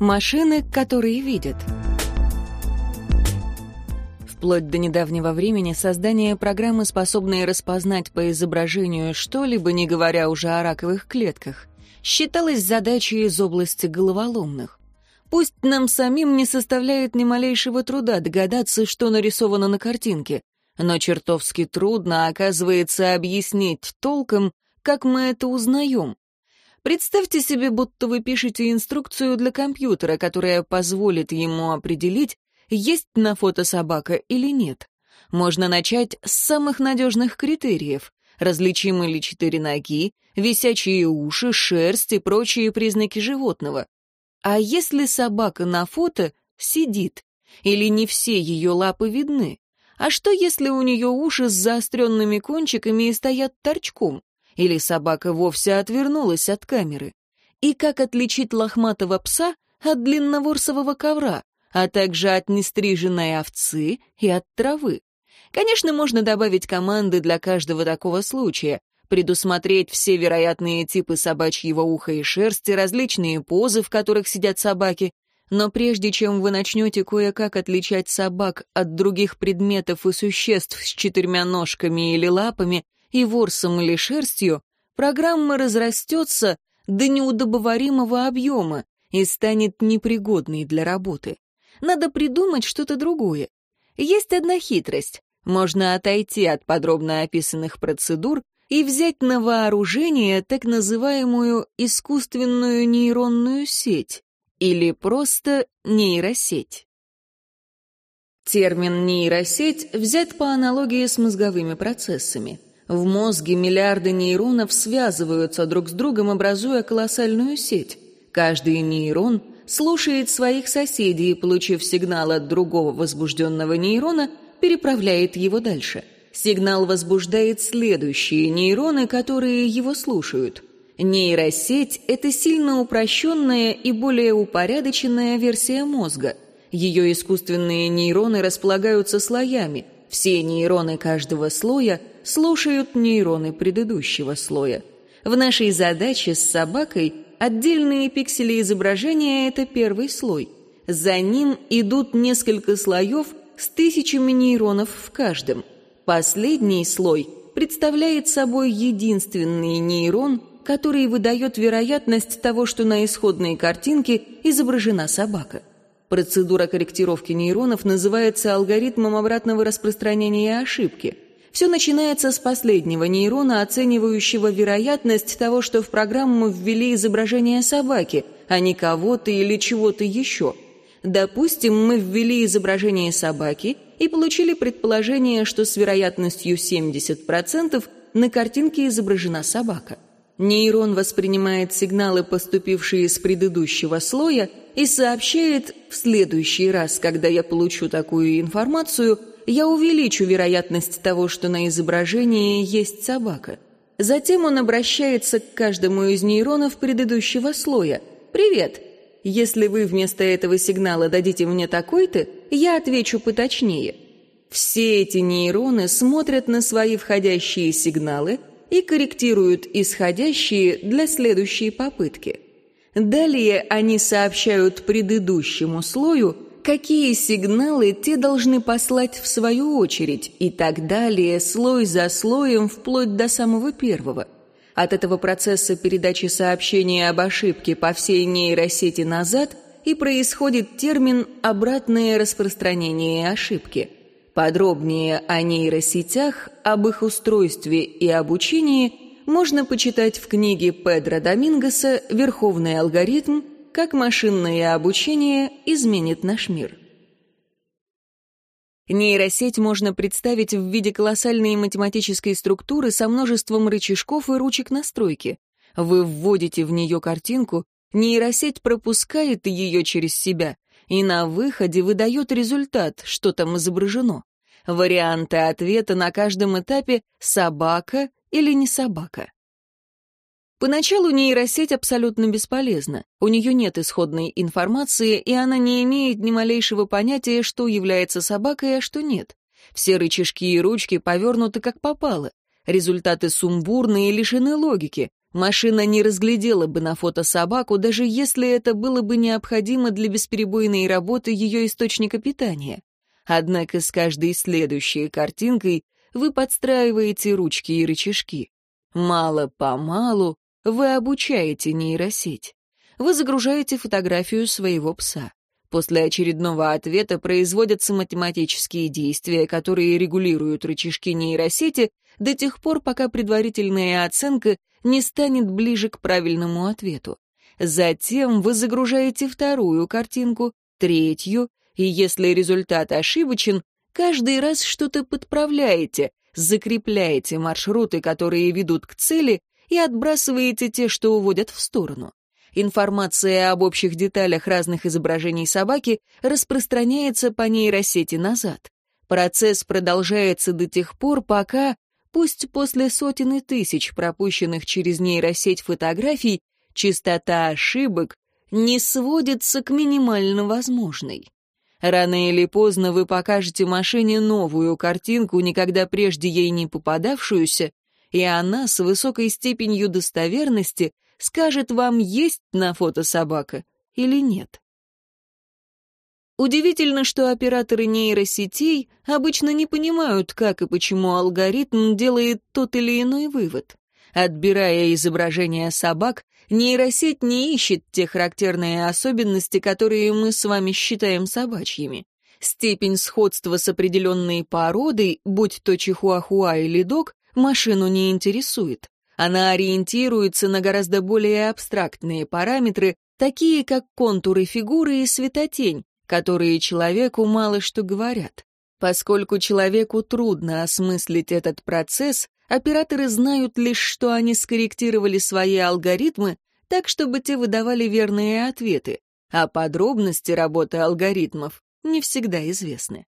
Машины, которые видят. Вплоть до недавнего времени создание программы, способной распознать по изображению что-либо, не говоря уже о раковых клетках, считалось задачей из области головоломных. Пусть нам самим не составляет ни малейшего труда догадаться, что нарисовано на картинке, но чертовски трудно, оказывается, объяснить толком, как мы это узнаем. Представьте себе, будто вы пишете инструкцию для компьютера, которая позволит ему определить, есть на фото собака или нет. Можно начать с самых надежных критериев. Различимы ли четыре ноги, висячие уши, шерсть и прочие признаки животного. А если собака на фото сидит, или не все ее лапы видны? А что, если у нее уши с заостренными кончиками и стоят торчком? Или собака вовсе отвернулась от камеры? И как отличить лохматого пса от длинноворсового ковра, а также от нестриженной овцы и от травы? Конечно, можно добавить команды для каждого такого случая, предусмотреть все вероятные типы собачьего уха и шерсти, различные позы, в которых сидят собаки, но прежде чем вы начнете кое-как отличать собак от других предметов и существ с четырьмя ножками или лапами, и ворсом или шерстью, программа разрастется до неудобоваримого объема и станет непригодной для работы. Надо придумать что-то другое. Есть одна хитрость. Можно отойти от подробно описанных процедур и взять на вооружение так называемую искусственную нейронную сеть или просто нейросеть. Термин «нейросеть» взят по аналогии с мозговыми процессами. В мозге миллиарды нейронов связываются друг с другом, образуя колоссальную сеть. Каждый нейрон слушает своих соседей и, получив сигнал от другого возбужденного нейрона, переправляет его дальше. Сигнал возбуждает следующие нейроны, которые его слушают. Нейросеть — это сильно упрощенная и более упорядоченная версия мозга. Ее искусственные нейроны располагаются слоями. Все нейроны каждого слоя — слушают нейроны предыдущего слоя. В нашей задаче с собакой отдельные пиксели изображения — это первый слой. За ним идут несколько слоев с тысячами нейронов в каждом. Последний слой представляет собой единственный нейрон, который выдает вероятность того, что на исходной картинке изображена собака. Процедура корректировки нейронов называется алгоритмом обратного распространения ошибки — все начинается с последнего нейрона, оценивающего вероятность того, что в программу ввели изображение собаки, а не кого-то или чего-то еще. Допустим, мы ввели изображение собаки и получили предположение, что с вероятностью 70% на картинке изображена собака. Нейрон воспринимает сигналы, поступившие с предыдущего слоя, и сообщает в следующий раз, когда я получу такую информацию – я увеличу вероятность того, что на изображении есть собака. Затем он обращается к каждому из нейронов предыдущего слоя. «Привет! Если вы вместо этого сигнала дадите мне такой-то, я отвечу поточнее». Все эти нейроны смотрят на свои входящие сигналы и корректируют исходящие для следующей попытки. Далее они сообщают предыдущему слою, какие сигналы те должны послать в свою очередь, и так далее, слой за слоем, вплоть до самого первого. От этого процесса передачи сообщения об ошибке по всей нейросети назад и происходит термин «обратное распространение ошибки». Подробнее о нейросетях, об их устройстве и обучении можно почитать в книге Педро Домингоса «Верховный алгоритм. Как машинное обучение изменит наш мир. Нейросеть можно представить в виде колоссальной математической структуры со множеством рычажков и ручек настройки. Вы вводите в нее картинку, нейросеть пропускает ее через себя, и на выходе выдает результат, что там изображено. Варианты ответа на каждом этапе «собака» или «не собака». Поначалу нейросеть абсолютно бесполезна. У нее нет исходной информации, и она не имеет ни малейшего понятия, что является собакой, а что нет. Все рычажки и ручки повернуты как попало. Результаты сумбурные и лишены логики. Машина не разглядела бы на фото собаку, даже если это было бы необходимо для бесперебойной работы ее источника питания. Однако с каждой следующей картинкой вы подстраиваете ручки и рычажки. Мало-помалу вы обучаете нейросеть. Вы загружаете фотографию своего пса. После очередного ответа производятся математические действия, которые регулируют рычажки нейросети до тех пор, пока предварительная оценка не станет ближе к правильному ответу. Затем вы загружаете вторую картинку, третью, и если результат ошибочен, каждый раз что-то подправляете, закрепляете маршруты, которые ведут к цели, и отбрасываете те, что уводят в сторону. Информация об общих деталях разных изображений собаки распространяется по нейросети назад. Процесс продолжается до тех пор, пока, пусть после сотен и тысяч пропущенных через нейросеть фотографий, частота ошибок не сводится к минимально возможной. Рано или поздно вы покажете машине новую картинку, никогда прежде ей не попадавшуюся, и она с высокой степенью достоверности скажет вам, есть на фото собака или нет. Удивительно, что операторы нейросетей обычно не понимают, как и почему алгоритм делает тот или иной вывод. Отбирая изображения собак, нейросеть не ищет те характерные особенности, которые мы с вами считаем собачьими. Степень сходства с определенной породой, будь то чихуахуа или дог, машину не интересует. Она ориентируется на гораздо более абстрактные параметры, такие как контуры фигуры и светотень, которые человеку мало что говорят. Поскольку человеку трудно осмыслить этот процесс, операторы знают лишь, что они скорректировали свои алгоритмы так, чтобы те выдавали верные ответы, а подробности работы алгоритмов не всегда известны.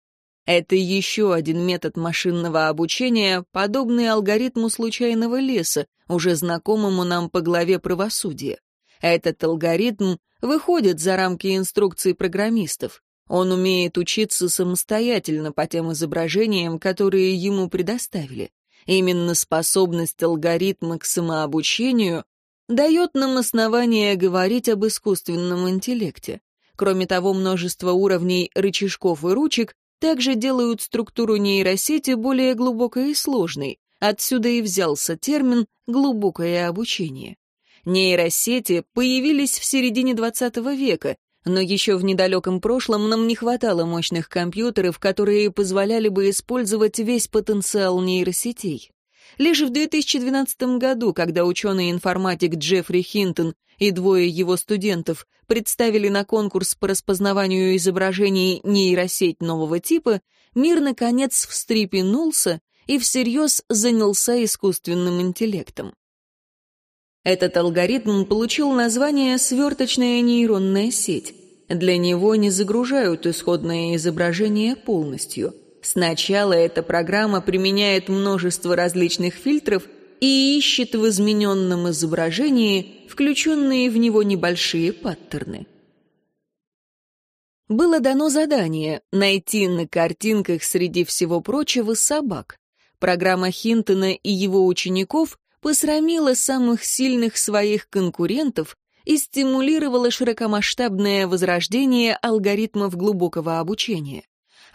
Это еще один метод машинного обучения, подобный алгоритму случайного леса, уже знакомому нам по главе правосудия. Этот алгоритм выходит за рамки инструкций программистов. Он умеет учиться самостоятельно по тем изображениям, которые ему предоставили. Именно способность алгоритма к самообучению дает нам основание говорить об искусственном интеллекте. Кроме того, множество уровней рычажков и ручек также делают структуру нейросети более глубокой и сложной. Отсюда и взялся термин «глубокое обучение». Нейросети появились в середине XX века, но еще в недалеком прошлом нам не хватало мощных компьютеров, которые позволяли бы использовать весь потенциал нейросетей. Лишь в 2012 году, когда ученый-информатик Джеффри Хинтон и двое его студентов представили на конкурс по распознаванию изображений нейросеть нового типа, мир, наконец, встрепенулся и всерьез занялся искусственным интеллектом. Этот алгоритм получил название «сверточная нейронная сеть». Для него не загружают исходное изображение полностью. Сначала эта программа применяет множество различных фильтров и ищет в измененном изображении включенные в него небольшие паттерны. Было дано задание найти на картинках среди всего прочего собак. Программа Хинтона и его учеников посрамила самых сильных своих конкурентов и стимулировала широкомасштабное возрождение алгоритмов глубокого обучения.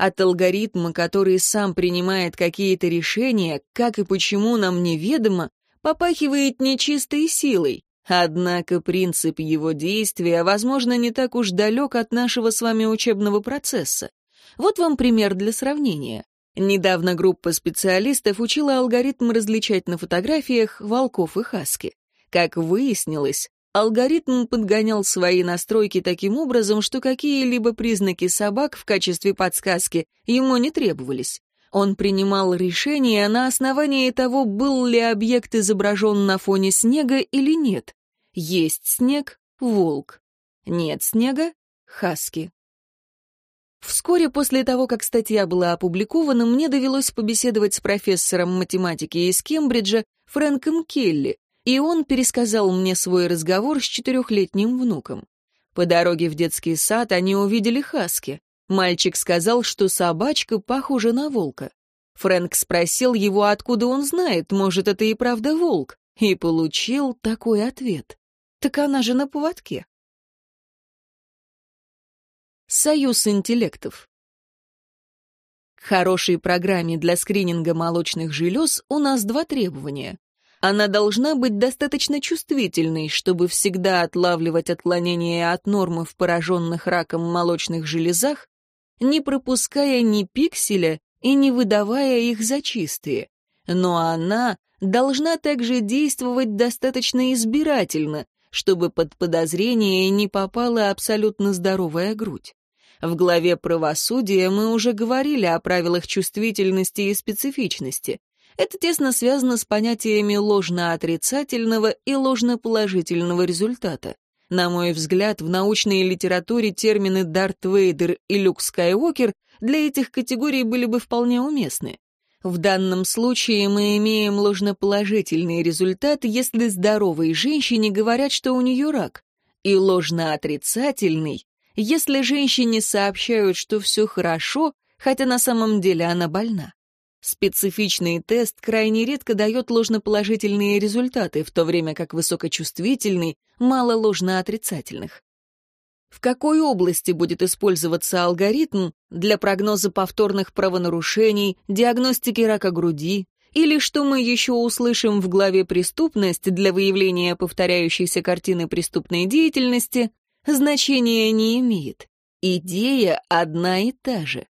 От алгоритма, который сам принимает какие-то решения, как и почему нам неведомо, попахивает нечистой силой, Однако принцип его действия, возможно, не так уж далек от нашего с вами учебного процесса. Вот вам пример для сравнения. Недавно группа специалистов учила алгоритм различать на фотографиях волков и хаски. Как выяснилось, алгоритм подгонял свои настройки таким образом, что какие-либо признаки собак в качестве подсказки ему не требовались. Он принимал решение на основании того, был ли объект изображен на фоне снега или нет. Есть снег — волк. Нет снега — хаски. Вскоре после того, как статья была опубликована, мне довелось побеседовать с профессором математики из Кембриджа Фрэнком Келли, и он пересказал мне свой разговор с четырехлетним внуком. По дороге в детский сад они увидели хаски. Мальчик сказал, что собачка похожа на волка. Фрэнк спросил его, откуда он знает, может, это и правда волк. и получил такой ответ. Так она же на поводке. Союз интеллектов. К хорошей программе для скрининга молочных желез у нас два требования. Она должна быть достаточно чувствительной, чтобы всегда отлавливать отклонения от нормы в пораженных раком молочных железах, не пропуская ни пикселя и не выдавая их за чистые. Но она должна также действовать достаточно избирательно, чтобы под подозрение не попала абсолютно здоровая грудь. В главе правосудия мы уже говорили о правилах чувствительности и специфичности. Это тесно связано с понятиями ложно-отрицательного и ложно-положительного результата. На мой взгляд, в научной литературе термины Дарт Вейдер и Люк Скайуокер для этих категорий были бы вполне уместны. В данном случае мы имеем ложноположительный результат, если здоровой женщине говорят, что у нее рак, и ложноотрицательный, если женщине сообщают, что все хорошо, хотя на самом деле она больна. Специфичный тест крайне редко дает ложноположительные результаты, в то время как высокочувствительный — мало ложноотрицательных. В какой области будет использоваться алгоритм для прогноза повторных правонарушений, диагностики рака груди, или, что мы еще услышим в главе «Преступность» для выявления повторяющейся картины преступной деятельности, значения не имеет. Идея одна и та же.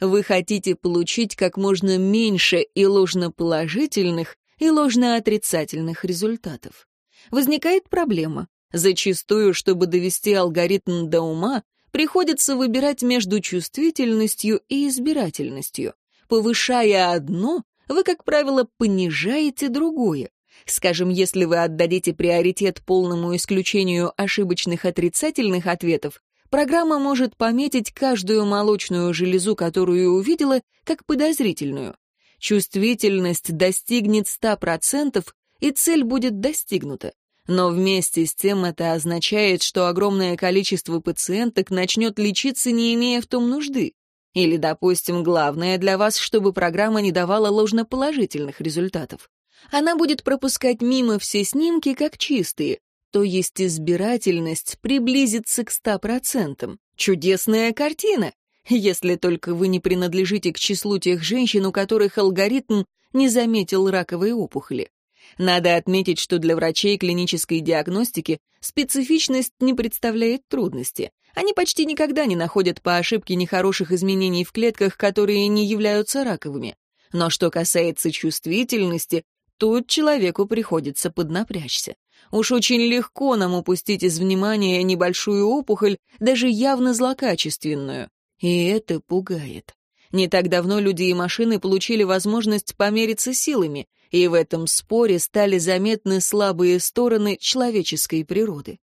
Вы хотите получить как можно меньше и ложноположительных, и ложноотрицательных результатов. Возникает проблема. Зачастую, чтобы довести алгоритм до ума, приходится выбирать между чувствительностью и избирательностью. Повышая одно, вы, как правило, понижаете другое. Скажем, если вы отдадите приоритет полному исключению ошибочных отрицательных ответов, программа может пометить каждую молочную железу, которую увидела, как подозрительную. Чувствительность достигнет 100%, и цель будет достигнута. Но вместе с тем это означает, что огромное количество пациенток начнет лечиться, не имея в том нужды. Или, допустим, главное для вас, чтобы программа не давала ложноположительных результатов. Она будет пропускать мимо все снимки как чистые, то есть избирательность приблизится к 100%. Чудесная картина, если только вы не принадлежите к числу тех женщин, у которых алгоритм не заметил раковой опухоли. Надо отметить, что для врачей клинической диагностики специфичность не представляет трудности. Они почти никогда не находят по ошибке нехороших изменений в клетках, которые не являются раковыми. Но что касается чувствительности, тут человеку приходится поднапрячься. Уж очень легко нам упустить из внимания небольшую опухоль, даже явно злокачественную. И это пугает. Не так давно люди и машины получили возможность помериться силами, и в этом споре стали заметны слабые стороны человеческой природы.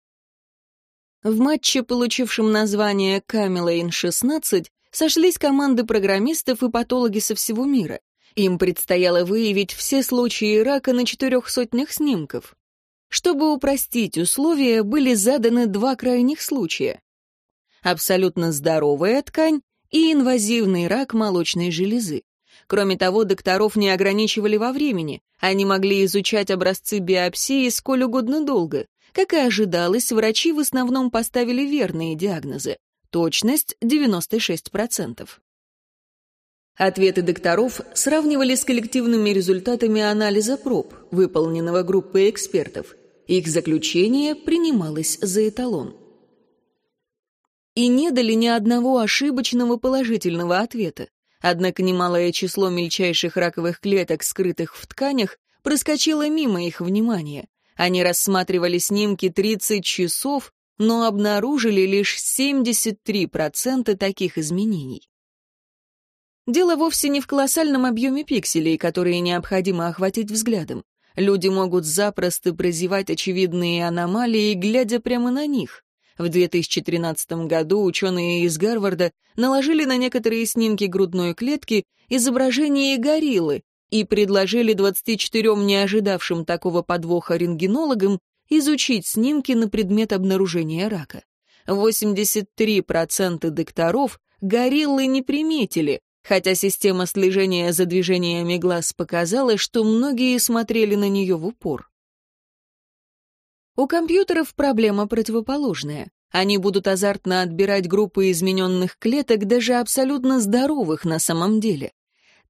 В матче, получившем название «Камелейн-16», сошлись команды программистов и патологи со всего мира. Им предстояло выявить все случаи рака на четырех сотнях снимков. Чтобы упростить условия, были заданы два крайних случая. Абсолютно здоровая ткань и инвазивный рак молочной железы. Кроме того, докторов не ограничивали во времени. Они могли изучать образцы биопсии сколь угодно долго. Как и ожидалось, врачи в основном поставили верные диагнозы. Точность 96%. Ответы докторов сравнивали с коллективными результатами анализа проб, выполненного группой экспертов. Их заключение принималось за эталон. И не дали ни одного ошибочного положительного ответа. Однако немалое число мельчайших раковых клеток, скрытых в тканях, проскочило мимо их внимания. Они рассматривали снимки 30 часов, но обнаружили лишь 73% таких изменений. Дело вовсе не в колоссальном объеме пикселей, которые необходимо охватить взглядом. Люди могут запросто прозевать очевидные аномалии, глядя прямо на них. В 2013 году ученые из Гарварда наложили на некоторые снимки грудной клетки изображение гориллы и предложили 24 не ожидавшим такого подвоха рентгенологам изучить снимки на предмет обнаружения рака. 83% докторов гориллы не приметили, хотя система слежения за движениями глаз показала, что многие смотрели на нее в упор. У компьютеров проблема противоположная. Они будут азартно отбирать группы измененных клеток, даже абсолютно здоровых на самом деле.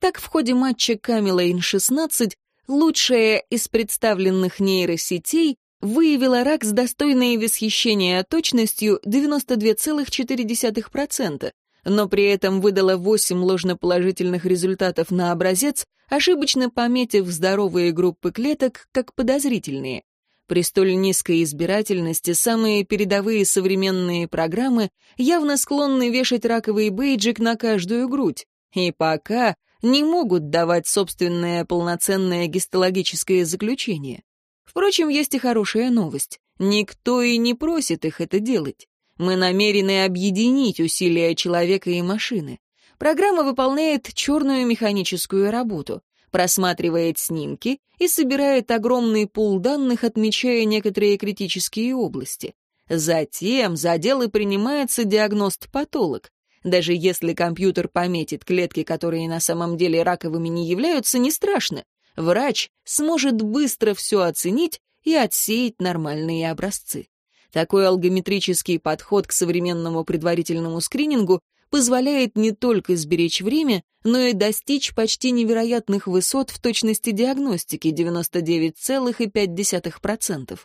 Так в ходе матча Камилейн-16 лучшая из представленных нейросетей выявила рак с достойной восхищения точностью 92,4%, но при этом выдала 8 ложноположительных результатов на образец, ошибочно пометив здоровые группы клеток как подозрительные. При столь низкой избирательности самые передовые современные программы явно склонны вешать раковый бейджик на каждую грудь. И пока не могут давать собственное полноценное гистологическое заключение. Впрочем, есть и хорошая новость. Никто и не просит их это делать. Мы намерены объединить усилия человека и машины. Программа выполняет черную механическую работу просматривает снимки и собирает огромный пул данных, отмечая некоторые критические области. Затем за дело принимается диагност-патолог. Даже если компьютер пометит клетки, которые на самом деле раковыми не являются, не страшно. Врач сможет быстро все оценить и отсеять нормальные образцы. Такой алгометрический подход к современному предварительному скринингу позволяет не только сберечь время, но и достичь почти невероятных высот в точности диагностики 99,5%.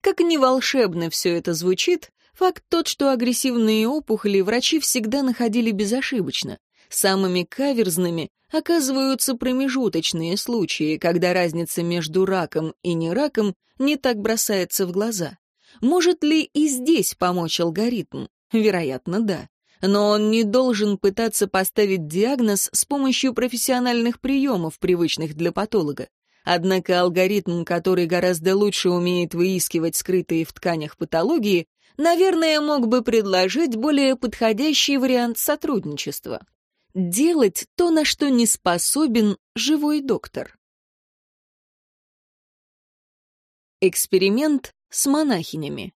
Как ни волшебно все это звучит, факт тот, что агрессивные опухоли врачи всегда находили безошибочно. Самыми каверзными оказываются промежуточные случаи, когда разница между раком и нераком не так бросается в глаза. Может ли и здесь помочь алгоритм? Вероятно, да но он не должен пытаться поставить диагноз с помощью профессиональных приемов, привычных для патолога. Однако алгоритм, который гораздо лучше умеет выискивать скрытые в тканях патологии, наверное, мог бы предложить более подходящий вариант сотрудничества. Делать то, на что не способен живой доктор. Эксперимент с монахинями.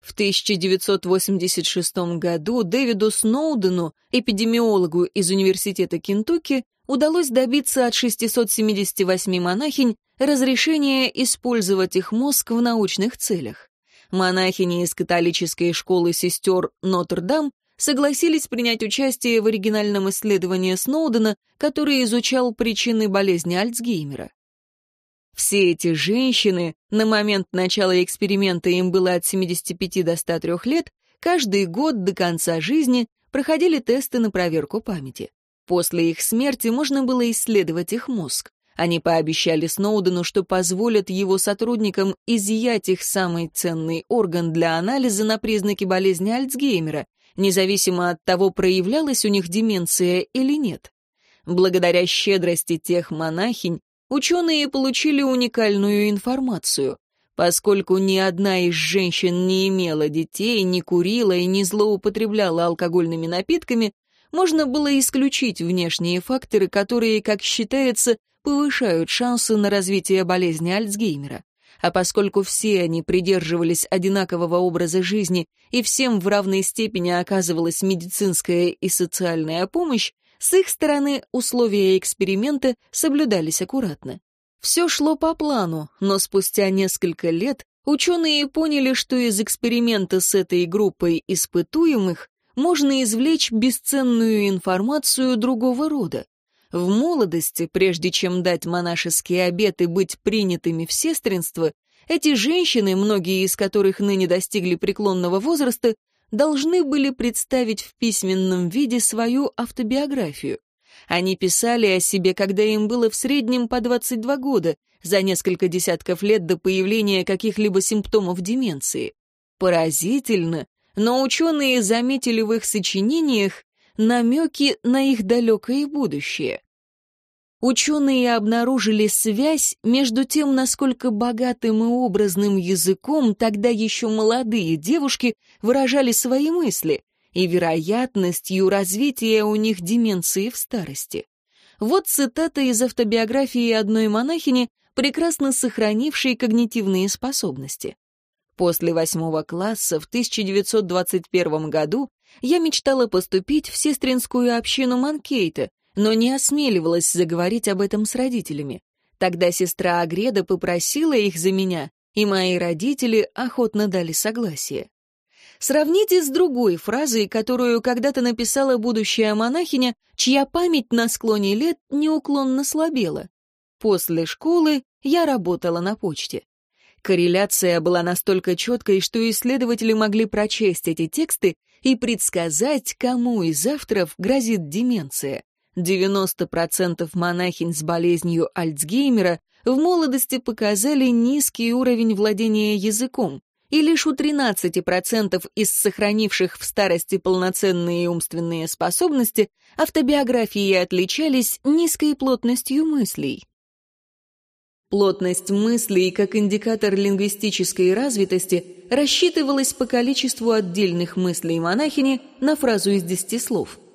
В 1986 году Дэвиду Сноудену, эпидемиологу из Университета Кентукки, удалось добиться от 678 монахинь разрешения использовать их мозг в научных целях. Монахини из католической школы сестер Нотр-Дам согласились принять участие в оригинальном исследовании Сноудена, который изучал причины болезни Альцгеймера. Все эти женщины, на момент начала эксперимента им было от 75 до 103 лет, каждый год до конца жизни проходили тесты на проверку памяти. После их смерти можно было исследовать их мозг. Они пообещали Сноудену, что позволят его сотрудникам изъять их самый ценный орган для анализа на признаки болезни Альцгеймера, независимо от того, проявлялась у них деменция или нет. Благодаря щедрости тех монахинь, ученые получили уникальную информацию. Поскольку ни одна из женщин не имела детей, не курила и не злоупотребляла алкогольными напитками, можно было исключить внешние факторы, которые, как считается, повышают шансы на развитие болезни Альцгеймера. А поскольку все они придерживались одинакового образа жизни и всем в равной степени оказывалась медицинская и социальная помощь, с их стороны условия эксперимента соблюдались аккуратно. Все шло по плану, но спустя несколько лет ученые поняли, что из эксперимента с этой группой испытуемых можно извлечь бесценную информацию другого рода. В молодости, прежде чем дать монашеские обеты быть принятыми в сестринство, эти женщины, многие из которых ныне достигли преклонного возраста, должны были представить в письменном виде свою автобиографию. Они писали о себе, когда им было в среднем по 22 года, за несколько десятков лет до появления каких-либо симптомов деменции. Поразительно, но ученые заметили в их сочинениях намеки на их далекое будущее ученые обнаружили связь между тем, насколько богатым и образным языком тогда еще молодые девушки выражали свои мысли, и вероятностью развития у них деменции в старости. Вот цитата из автобиографии одной монахини, прекрасно сохранившей когнитивные способности. После восьмого класса в 1921 году я мечтала поступить в сестринскую общину Манкейта, но не осмеливалась заговорить об этом с родителями. Тогда сестра Агреда попросила их за меня, и мои родители охотно дали согласие. Сравните с другой фразой, которую когда-то написала будущая монахиня, чья память на склоне лет неуклонно слабела. После школы я работала на почте. Корреляция была настолько четкой, что исследователи могли прочесть эти тексты и предсказать, кому из авторов грозит деменция. 90% монахинь с болезнью Альцгеймера в молодости показали низкий уровень владения языком, и лишь у 13% из сохранивших в старости полноценные умственные способности автобиографии отличались низкой плотностью мыслей. Плотность мыслей как индикатор лингвистической развитости рассчитывалась по количеству отдельных мыслей монахини на фразу из десяти слов –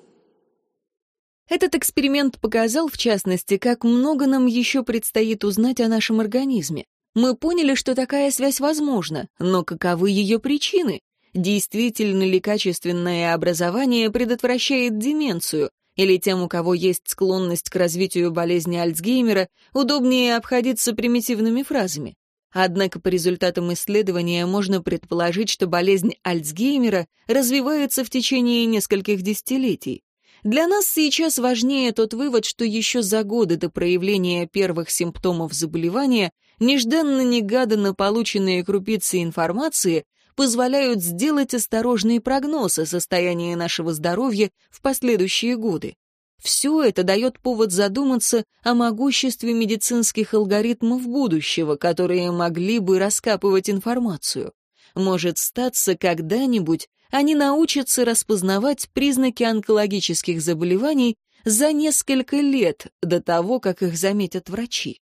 этот эксперимент показал, в частности, как много нам еще предстоит узнать о нашем организме. Мы поняли, что такая связь возможна, но каковы ее причины? Действительно ли качественное образование предотвращает деменцию? Или тем, у кого есть склонность к развитию болезни Альцгеймера, удобнее обходиться примитивными фразами? Однако по результатам исследования можно предположить, что болезнь Альцгеймера развивается в течение нескольких десятилетий. Для нас сейчас важнее тот вывод, что еще за годы до проявления первых симптомов заболевания нежданно-негаданно полученные крупицы информации позволяют сделать осторожный прогноз о состоянии нашего здоровья в последующие годы. Все это дает повод задуматься о могуществе медицинских алгоритмов будущего, которые могли бы раскапывать информацию. Может статься когда-нибудь они научатся распознавать признаки онкологических заболеваний за несколько лет до того, как их заметят врачи.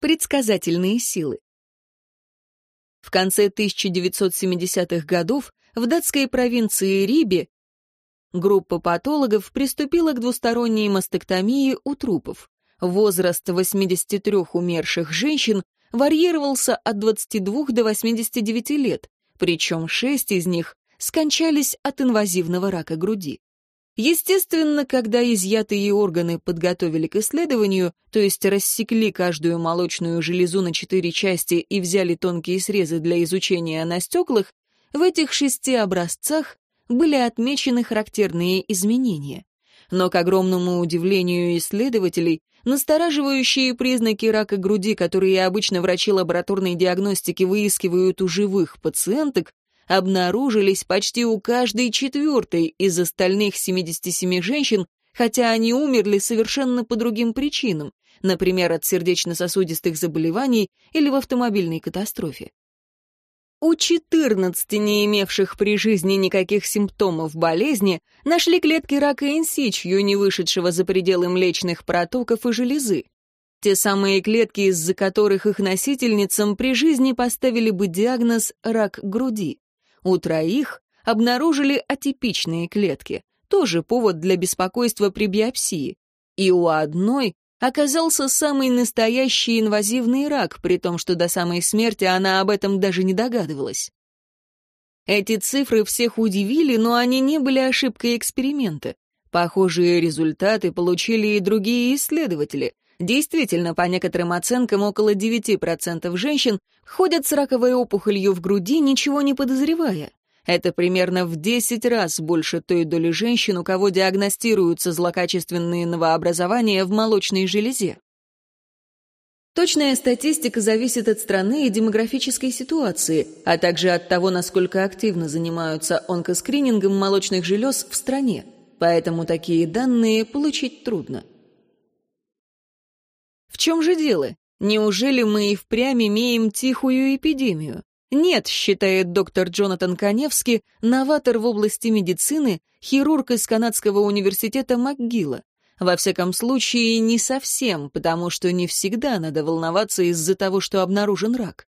Предсказательные силы. В конце 1970-х годов в датской провинции Рибе группа патологов приступила к двусторонней мастектомии у трупов. Возраст 83 умерших женщин варьировался от 22 до 89 лет, причем шесть из них скончались от инвазивного рака груди. Естественно, когда изъятые органы подготовили к исследованию, то есть рассекли каждую молочную железу на четыре части и взяли тонкие срезы для изучения на стеклах, в этих шести образцах были отмечены характерные изменения. Но, к огромному удивлению исследователей, настораживающие признаки рака груди, которые обычно врачи лабораторной диагностики выискивают у живых пациенток, обнаружились почти у каждой четвертой из остальных 77 женщин, хотя они умерли совершенно по другим причинам, например, от сердечно-сосудистых заболеваний или в автомобильной катастрофе. У 14 не имевших при жизни никаких симптомов болезни нашли клетки рака инсичью, не вышедшего за пределы млечных протоков и железы. Те самые клетки, из-за которых их носительницам при жизни поставили бы диагноз «рак груди». У троих обнаружили атипичные клетки, тоже повод для беспокойства при биопсии. И у одной оказался самый настоящий инвазивный рак, при том, что до самой смерти она об этом даже не догадывалась. Эти цифры всех удивили, но они не были ошибкой эксперимента. Похожие результаты получили и другие исследователи. Действительно, по некоторым оценкам, около 9% женщин ходят с раковой опухолью в груди, ничего не подозревая. Это примерно в 10 раз больше той доли женщин, у кого диагностируются злокачественные новообразования в молочной железе. Точная статистика зависит от страны и демографической ситуации, а также от того, насколько активно занимаются онкоскринингом молочных желез в стране, поэтому такие данные получить трудно. В чем же дело? Неужели мы и впрямь имеем тихую эпидемию? Нет, считает доктор Джонатан Коневский, новатор в области медицины, хирург из Канадского университета МcГилла. Во всяком случае, не совсем, потому что не всегда надо волноваться из-за того, что обнаружен рак.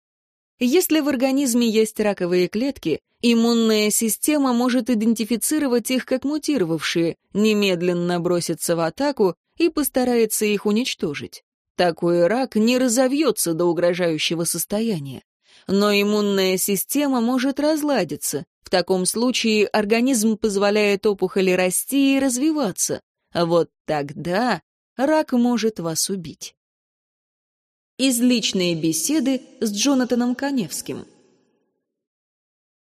Если в организме есть раковые клетки, иммунная система может идентифицировать их как мутировавшие, немедленно броситься в атаку и постарается их уничтожить. Такой рак не разовьется до угрожающего состояния но иммунная система может разладиться. В таком случае организм позволяет опухоли расти и развиваться. Вот тогда рак может вас убить. Из личной беседы с Джонатаном Коневским.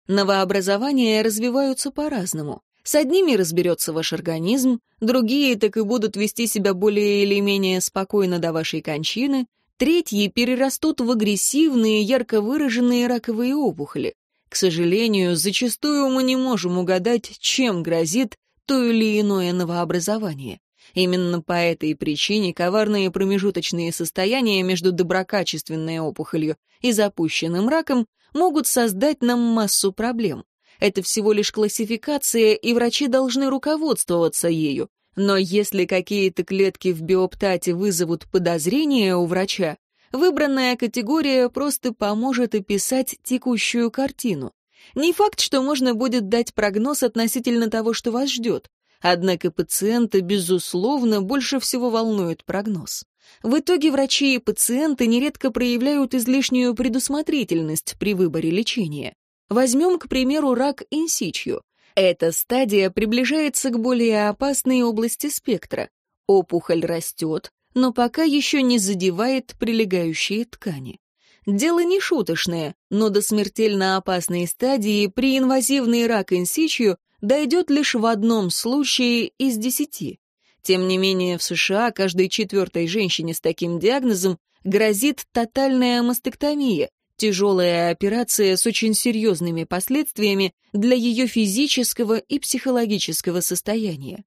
Новообразования развиваются по-разному. С одними разберется ваш организм, другие так и будут вести себя более или менее спокойно до вашей кончины, третьи перерастут в агрессивные, ярко выраженные раковые опухоли. К сожалению, зачастую мы не можем угадать, чем грозит то или иное новообразование. Именно по этой причине коварные промежуточные состояния между доброкачественной опухолью и запущенным раком могут создать нам массу проблем. Это всего лишь классификация, и врачи должны руководствоваться ею. Но если какие-то клетки в биоптате вызовут подозрение у врача, выбранная категория просто поможет описать текущую картину. Не факт, что можно будет дать прогноз относительно того, что вас ждет. Однако пациента, безусловно, больше всего волнует прогноз. В итоге врачи и пациенты нередко проявляют излишнюю предусмотрительность при выборе лечения. Возьмем, к примеру, рак инсичью. Эта стадия приближается к более опасной области спектра. Опухоль растет, но пока еще не задевает прилегающие ткани. Дело не шуточное, но до смертельно опасной стадии при инвазивный рак инсичью дойдет лишь в одном случае из десяти. Тем не менее, в США каждой четвертой женщине с таким диагнозом грозит тотальная мастектомия, Тяжелая операция с очень серьезными последствиями для ее физического и психологического состояния.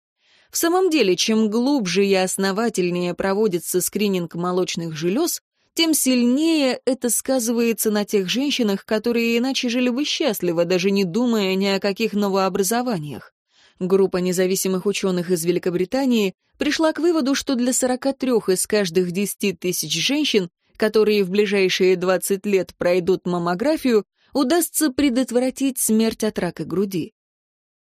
В самом деле, чем глубже и основательнее проводится скрининг молочных желез, тем сильнее это сказывается на тех женщинах, которые иначе жили бы счастливо, даже не думая ни о каких новообразованиях. Группа независимых ученых из Великобритании пришла к выводу, что для 43 из каждых 10 тысяч женщин которые в ближайшие 20 лет пройдут маммографию, удастся предотвратить смерть от рака груди.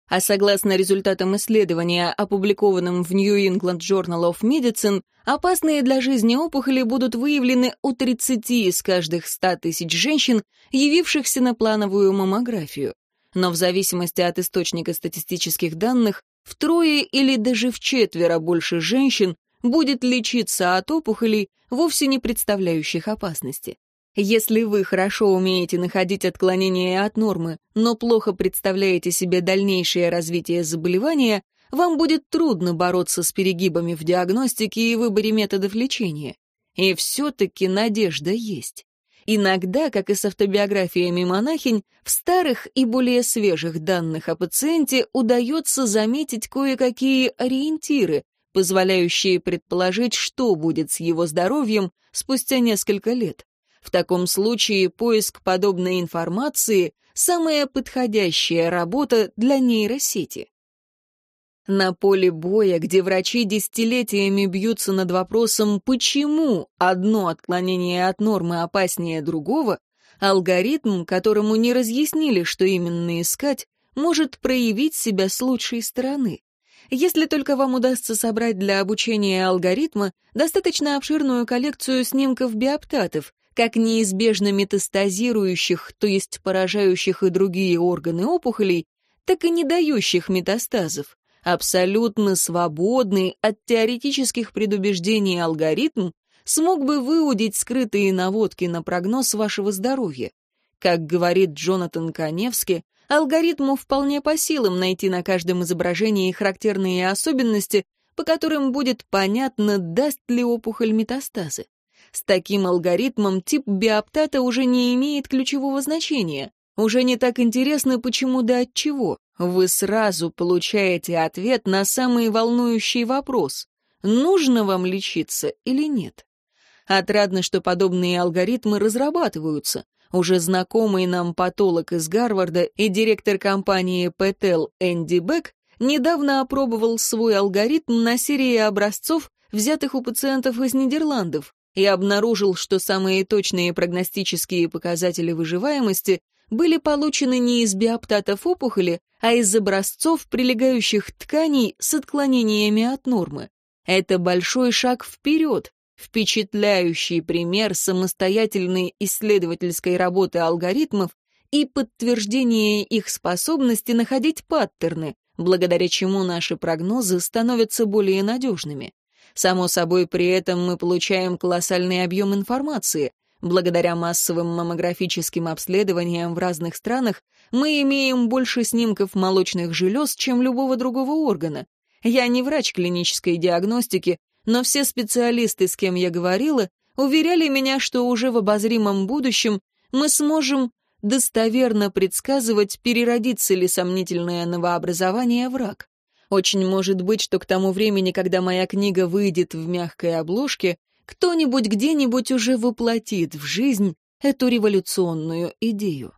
А согласно результатам исследования, опубликованным в New England Journal of Medicine, опасные для жизни опухоли будут выявлены у 30 из каждых 100 тысяч женщин, явившихся на плановую маммографию. Но в зависимости от источника статистических данных, втрое или даже в четверо больше женщин будет лечиться от опухолей, вовсе не представляющих опасности. Если вы хорошо умеете находить отклонения от нормы, но плохо представляете себе дальнейшее развитие заболевания, вам будет трудно бороться с перегибами в диагностике и выборе методов лечения. И все-таки надежда есть. Иногда, как и с автобиографиями монахинь, в старых и более свежих данных о пациенте удается заметить кое-какие ориентиры, позволяющие предположить, что будет с его здоровьем спустя несколько лет. В таком случае поиск подобной информации – самая подходящая работа для нейросети. На поле боя, где врачи десятилетиями бьются над вопросом, почему одно отклонение от нормы опаснее другого, алгоритм, которому не разъяснили, что именно искать, может проявить себя с лучшей стороны. Если только вам удастся собрать для обучения алгоритма достаточно обширную коллекцию снимков биоптатов, как неизбежно метастазирующих, то есть поражающих и другие органы опухолей, так и не дающих метастазов, абсолютно свободный от теоретических предубеждений алгоритм смог бы выудить скрытые наводки на прогноз вашего здоровья. Как говорит Джонатан Коневский, Алгоритму вполне по силам найти на каждом изображении характерные особенности, по которым будет понятно, даст ли опухоль метастазы. С таким алгоритмом тип биоптата уже не имеет ключевого значения. Уже не так интересно, почему да от чего. Вы сразу получаете ответ на самый волнующий вопрос. Нужно вам лечиться или нет? Отрадно, что подобные алгоритмы разрабатываются. Уже знакомый нам патолог из Гарварда и директор компании Петел Энди Бек недавно опробовал свой алгоритм на серии образцов, взятых у пациентов из Нидерландов, и обнаружил, что самые точные прогностические показатели выживаемости были получены не из биоптатов опухоли, а из образцов прилегающих тканей с отклонениями от нормы. Это большой шаг вперед, впечатляющий пример самостоятельной исследовательской работы алгоритмов и подтверждение их способности находить паттерны, благодаря чему наши прогнозы становятся более надежными. Само собой, при этом мы получаем колоссальный объем информации. Благодаря массовым маммографическим обследованиям в разных странах мы имеем больше снимков молочных желез, чем любого другого органа. Я не врач клинической диагностики, но все специалисты, с кем я говорила, уверяли меня, что уже в обозримом будущем мы сможем достоверно предсказывать, переродится ли сомнительное новообразование в рак. Очень может быть, что к тому времени, когда моя книга выйдет в мягкой обложке, кто-нибудь где-нибудь уже воплотит в жизнь эту революционную идею.